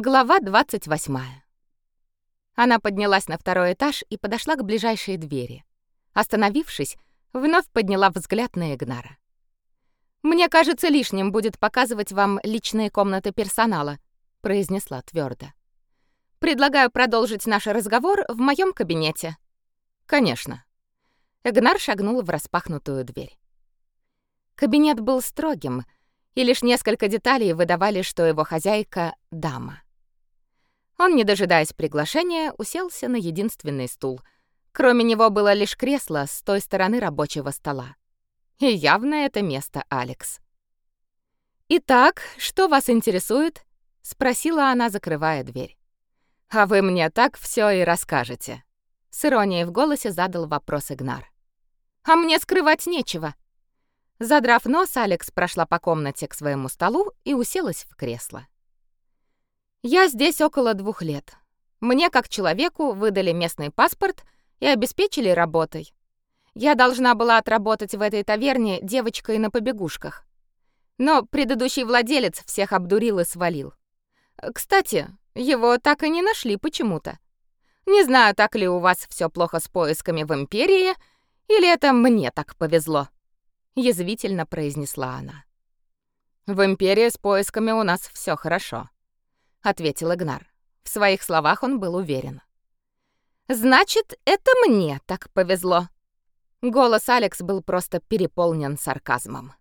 Глава 28. Она поднялась на второй этаж и подошла к ближайшей двери. Остановившись, вновь подняла взгляд на Игнара. «Мне кажется, лишним будет показывать вам личные комнаты персонала», — произнесла твердо. «Предлагаю продолжить наш разговор в моем кабинете». «Конечно». Игнар шагнул в распахнутую дверь. Кабинет был строгим, и лишь несколько деталей выдавали, что его хозяйка — дама. Он, не дожидаясь приглашения, уселся на единственный стул. Кроме него было лишь кресло с той стороны рабочего стола. И явно это место Алекс. «Итак, что вас интересует?» — спросила она, закрывая дверь. «А вы мне так все и расскажете». С иронией в голосе задал вопрос Игнар. «А мне скрывать нечего». Задрав нос, Алекс прошла по комнате к своему столу и уселась в кресло. Я здесь около двух лет. Мне, как человеку, выдали местный паспорт и обеспечили работой. Я должна была отработать в этой таверне девочкой на побегушках. Но предыдущий владелец всех обдурил и свалил. Кстати, его так и не нашли почему-то. Не знаю, так ли у вас все плохо с поисками в Империи, или это мне так повезло. Язвительно произнесла она. В Империи с поисками у нас все хорошо ответил Игнар. В своих словах он был уверен. Значит, это мне так повезло. Голос Алекс был просто переполнен сарказмом.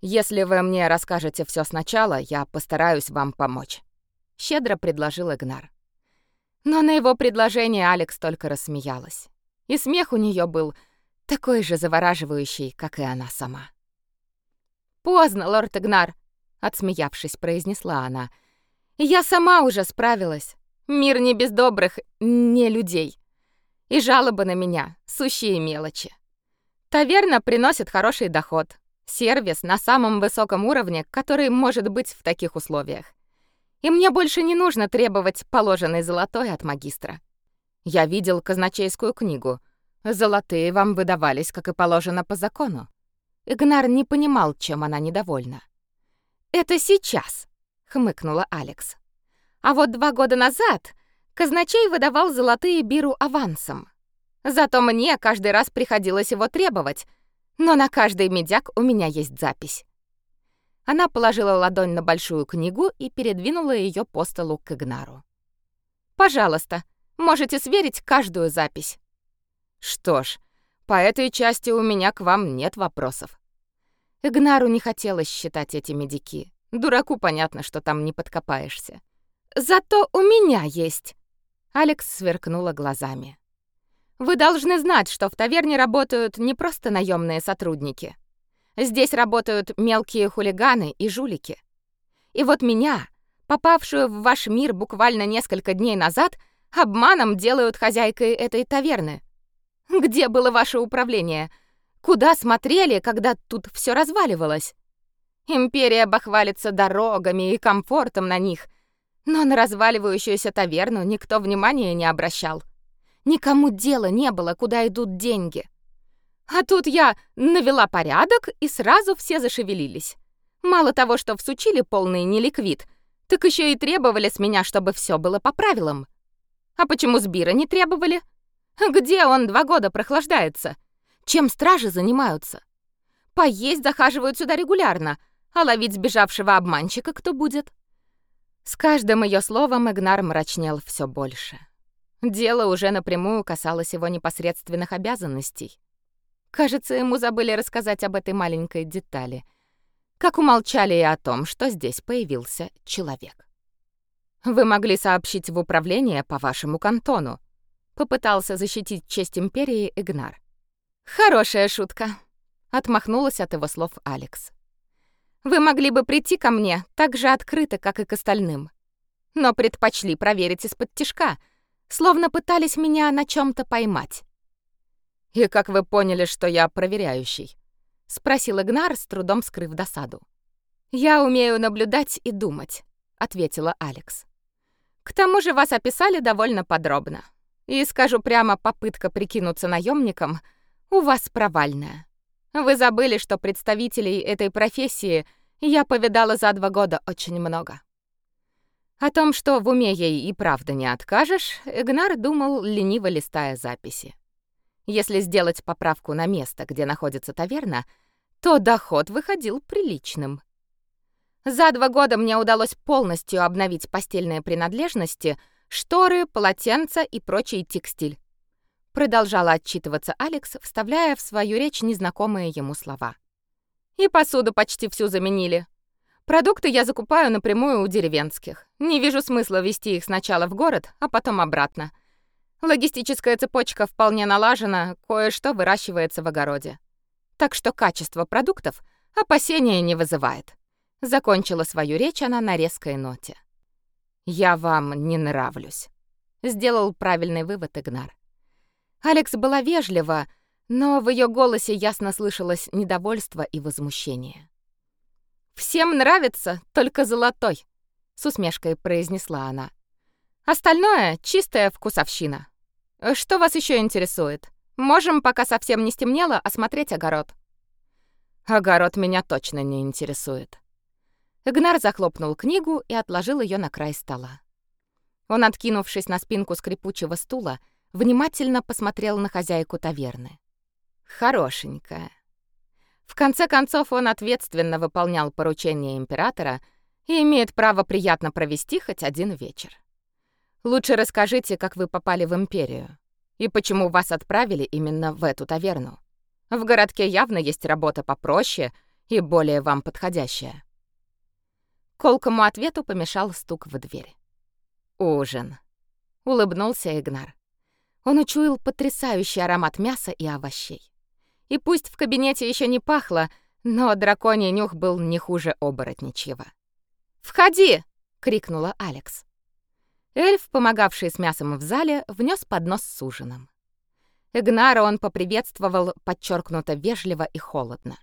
Если вы мне расскажете все сначала, я постараюсь вам помочь, щедро предложил Игнар. Но на его предложение Алекс только рассмеялась. И смех у нее был такой же завораживающий, как и она сама. «Поздно, лорд Игнар», — отсмеявшись, произнесла она, — я сама уже справилась. Мир не без добрых, не людей. И жалобы на меня — сущие мелочи. Таверна приносит хороший доход. Сервис на самом высоком уровне, который может быть в таких условиях. И мне больше не нужно требовать положенной золотой от магистра. Я видел казначейскую книгу. Золотые вам выдавались, как и положено по закону. Игнар не понимал, чем она недовольна. «Это сейчас», хмыкнула Алекс. А вот два года назад казначей выдавал золотые биру авансом. Зато мне каждый раз приходилось его требовать, но на каждый медяк у меня есть запись. Она положила ладонь на большую книгу и передвинула ее по столу к Игнару. «Пожалуйста, можете сверить каждую запись». «Что ж, по этой части у меня к вам нет вопросов». Игнару не хотелось считать эти медики. Дураку понятно, что там не подкопаешься. Зато у меня есть. Алекс сверкнула глазами. Вы должны знать, что в таверне работают не просто наемные сотрудники. Здесь работают мелкие хулиганы и жулики. И вот меня, попавшую в ваш мир буквально несколько дней назад, обманом делают хозяйкой этой таверны. Где было ваше управление? Куда смотрели, когда тут все разваливалось? Империя бахвалится дорогами и комфортом на них, но на разваливающуюся таверну никто внимания не обращал. Никому дела не было, куда идут деньги. А тут я навела порядок, и сразу все зашевелились. Мало того, что всучили полный неликвид, так еще и требовали с меня, чтобы все было по правилам. А почему с Бира не требовали? Где он два года прохлаждается? Чем стражи занимаются? Поесть захаживают сюда регулярно, а ловить сбежавшего обманщика кто будет? С каждым ее словом Игнар мрачнел все больше. Дело уже напрямую касалось его непосредственных обязанностей. Кажется, ему забыли рассказать об этой маленькой детали. Как умолчали и о том, что здесь появился человек. «Вы могли сообщить в управление по вашему кантону», — попытался защитить честь Империи Игнар. «Хорошая шутка», — отмахнулась от его слов Алекс. Вы могли бы прийти ко мне так же открыто, как и к остальным. Но предпочли проверить из-под тишка, словно пытались меня на чем то поймать. «И как вы поняли, что я проверяющий?» — спросил Игнар, с трудом скрыв досаду. «Я умею наблюдать и думать», — ответила Алекс. «К тому же вас описали довольно подробно. И скажу прямо, попытка прикинуться наемником у вас провальная. Вы забыли, что представителей этой профессии я повидала за два года очень много. О том, что в уме ей и правда не откажешь, Игнар думал, лениво листая записи. Если сделать поправку на место, где находится таверна, то доход выходил приличным. За два года мне удалось полностью обновить постельные принадлежности, шторы, полотенца и прочий текстиль. Продолжала отчитываться Алекс, вставляя в свою речь незнакомые ему слова. И посуду почти всю заменили. Продукты я закупаю напрямую у деревенских. Не вижу смысла везти их сначала в город, а потом обратно. Логистическая цепочка вполне налажена, кое-что выращивается в огороде. Так что качество продуктов опасения не вызывает. Закончила свою речь она на резкой ноте. «Я вам не нравлюсь», — сделал правильный вывод Игнар. Алекс была вежлива, но в ее голосе ясно слышалось недовольство и возмущение. «Всем нравится только золотой», — с усмешкой произнесла она. «Остальное — чистая вкусовщина. Что вас еще интересует? Можем, пока совсем не стемнело, осмотреть огород». «Огород меня точно не интересует», Игнар захлопнул книгу и отложил ее на край стола. Он, откинувшись на спинку скрипучего стула, внимательно посмотрел на хозяйку таверны. Хорошенькая. В конце концов, он ответственно выполнял поручения императора и имеет право приятно провести хоть один вечер. Лучше расскажите, как вы попали в империю и почему вас отправили именно в эту таверну. В городке явно есть работа попроще и более вам подходящая. Колкому ответу помешал стук в дверь. «Ужин», — улыбнулся Игнар. Он учуял потрясающий аромат мяса и овощей. И пусть в кабинете еще не пахло, но драконий нюх был не хуже оборотничьего. «Входи!» — крикнула Алекс. Эльф, помогавший с мясом в зале, внес поднос с ужином. Игнара он поприветствовал подчеркнуто вежливо и холодно.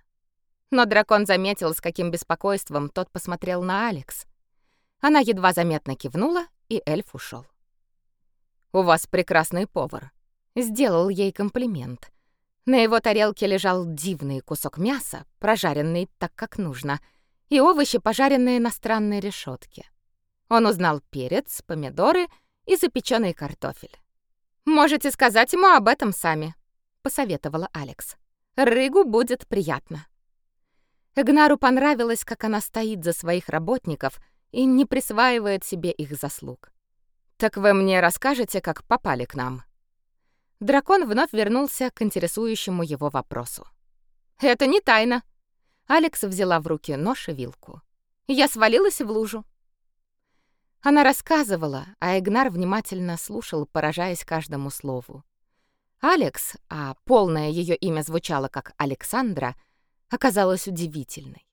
Но дракон заметил, с каким беспокойством тот посмотрел на Алекс. Она едва заметно кивнула, и эльф ушел. «У вас прекрасный повар», — сделал ей комплимент. На его тарелке лежал дивный кусок мяса, прожаренный так, как нужно, и овощи, пожаренные на странной решетке. Он узнал перец, помидоры и запеченный картофель. «Можете сказать ему об этом сами», — посоветовала Алекс. «Рыгу будет приятно». Эгнару понравилось, как она стоит за своих работников и не присваивает себе их заслуг. «Так вы мне расскажете, как попали к нам?» Дракон вновь вернулся к интересующему его вопросу. «Это не тайна». Алекс взяла в руки нож и вилку. «Я свалилась в лужу». Она рассказывала, а Эгнар внимательно слушал, поражаясь каждому слову. Алекс, а полное ее имя звучало как Александра — оказалась удивительной.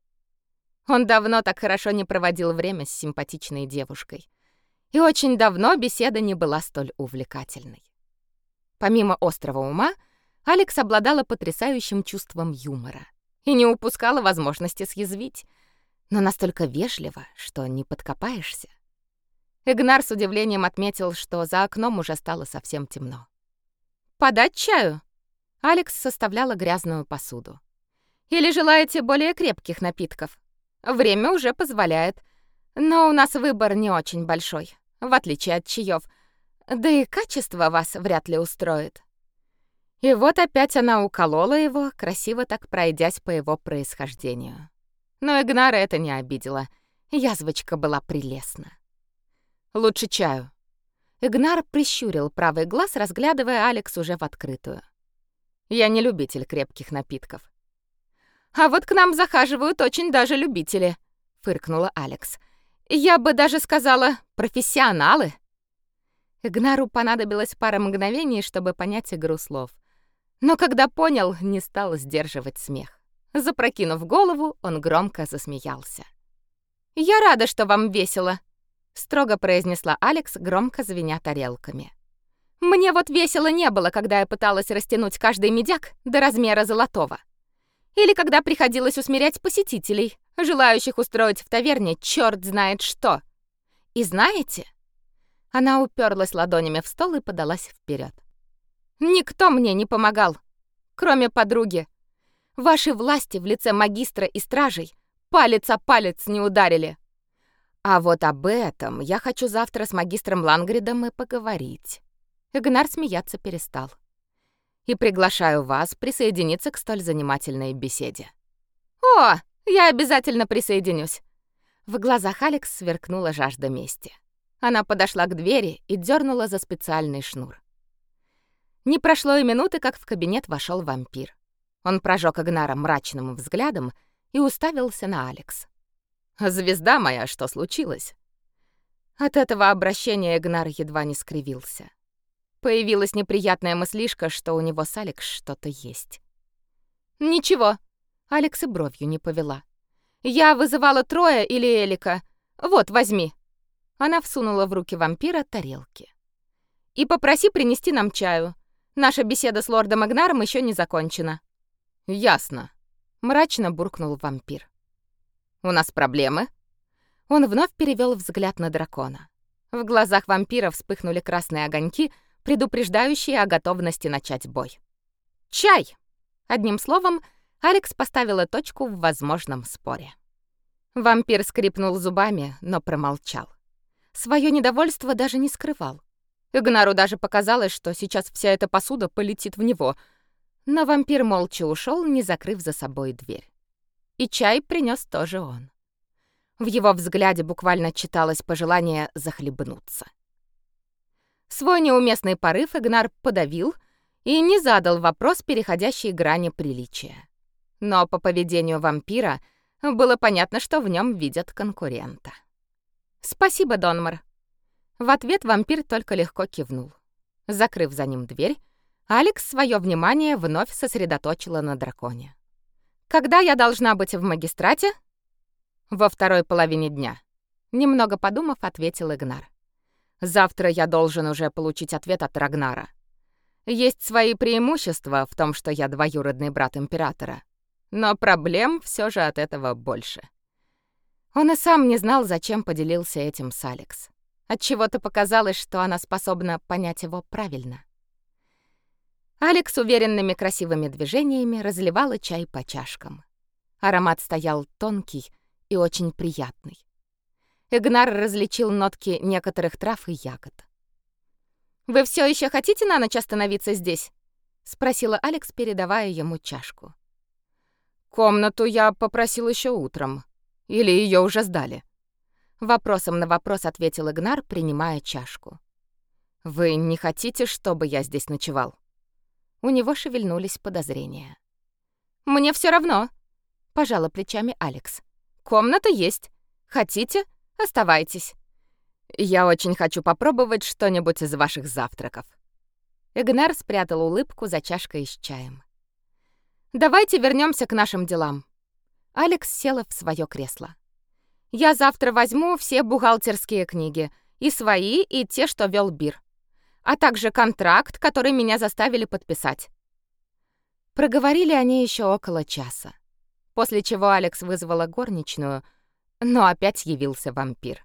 Он давно так хорошо не проводил время с симпатичной девушкой. И очень давно беседа не была столь увлекательной. Помимо острого ума, Алекс обладала потрясающим чувством юмора и не упускала возможности съязвить, но настолько вежливо, что не подкопаешься. Игнар с удивлением отметил, что за окном уже стало совсем темно. «Подать чаю?» Алекс составляла грязную посуду. Или желаете более крепких напитков? Время уже позволяет. Но у нас выбор не очень большой, в отличие от чаев. Да и качество вас вряд ли устроит. И вот опять она уколола его, красиво так пройдясь по его происхождению. Но Игнара это не обидело. Язвочка была прелестна. «Лучше чаю». Игнар прищурил правый глаз, разглядывая Алекс уже в открытую. «Я не любитель крепких напитков. А вот к нам захаживают очень даже любители, фыркнула Алекс. Я бы даже сказала, профессионалы. Игнару понадобилось пара мгновений, чтобы понять игру слов. Но когда понял, не стал сдерживать смех. Запрокинув голову, он громко засмеялся. «Я рада, что вам весело», — строго произнесла Алекс, громко звеня тарелками. «Мне вот весело не было, когда я пыталась растянуть каждый медяк до размера золотого. Или когда приходилось усмирять посетителей, желающих устроить в таверне черт знает что. И знаете, она уперлась ладонями в стол и подалась вперед. Никто мне не помогал, кроме подруги. Ваши власти в лице магистра и стражей палец о палец не ударили. А вот об этом я хочу завтра с магистром Лангридом и поговорить. Игнар смеяться перестал. И приглашаю вас присоединиться к столь занимательной беседе. О, я обязательно присоединюсь. В глазах Алекс сверкнула жажда мести. Она подошла к двери и дернула за специальный шнур. Не прошло и минуты, как в кабинет вошел вампир. Он прожег Игнара мрачным взглядом и уставился на Алекс. «Звезда моя, что случилось?» От этого обращения Игнар едва не скривился. Появилась неприятная мыслишка, что у него с Алекс что-то есть. «Ничего», — Алекс и бровью не повела. «Я вызывала Троя или Элика. Вот, возьми». Она всунула в руки вампира тарелки. «И попроси принести нам чаю. Наша беседа с лордом Игнаром еще не закончена». «Ясно», — мрачно буркнул вампир. «У нас проблемы?» Он вновь перевел взгляд на дракона. В глазах вампира вспыхнули красные огоньки, предупреждающие о готовности начать бой. «Чай!» Одним словом, Алекс поставила точку в возможном споре. Вампир скрипнул зубами, но промолчал. Своё недовольство даже не скрывал. Игнару даже показалось, что сейчас вся эта посуда полетит в него — но вампир молча ушел, не закрыв за собой дверь. И чай принес тоже он. В его взгляде буквально читалось пожелание захлебнуться. Свой неуместный порыв Игнар подавил и не задал вопрос, переходящий грани приличия. Но по поведению вампира было понятно, что в нем видят конкурента. «Спасибо, Донмар». В ответ вампир только легко кивнул. Закрыв за ним дверь, Алекс свое внимание вновь сосредоточила на драконе. «Когда я должна быть в магистрате?» «Во второй половине дня», — немного подумав, ответил Игнар. «Завтра я должен уже получить ответ от Рагнара. Есть свои преимущества в том, что я двоюродный брат императора, но проблем все же от этого больше». Он и сам не знал, зачем поделился этим с Алекс. Отчего-то показалось, что она способна понять его правильно. Алекс уверенными красивыми движениями разливала чай по чашкам. Аромат стоял тонкий и очень приятный. Игнар различил нотки некоторых трав и ягод. «Вы все еще хотите на ночь остановиться здесь?» — спросила Алекс, передавая ему чашку. «Комнату я попросил еще утром. Или ее уже сдали?» Вопросом на вопрос ответил Игнар, принимая чашку. «Вы не хотите, чтобы я здесь ночевал?» У него шевельнулись подозрения. «Мне все равно», — пожала плечами Алекс. «Комната есть. Хотите? Оставайтесь. Я очень хочу попробовать что-нибудь из ваших завтраков». Игнар спрятал улыбку за чашкой с чаем. «Давайте вернемся к нашим делам». Алекс села в свое кресло. «Я завтра возьму все бухгалтерские книги, и свои, и те, что вел Бир а также контракт, который меня заставили подписать. Проговорили они еще около часа, после чего Алекс вызвала горничную, но опять явился вампир.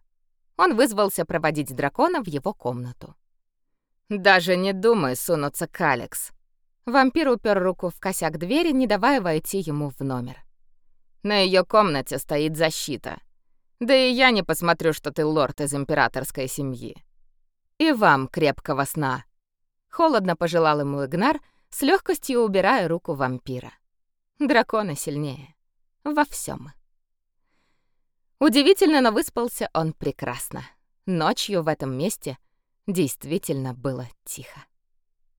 Он вызвался проводить дракона в его комнату. «Даже не думай сунуться к Алекс». Вампир упер руку в косяк двери, не давая войти ему в номер. «На ее комнате стоит защита. Да и я не посмотрю, что ты лорд из императорской семьи. «И вам крепкого сна!» Холодно пожелал ему Игнар, с легкостью убирая руку вампира. Дракона сильнее. Во всем. Удивительно, но выспался он прекрасно. Ночью в этом месте действительно было тихо.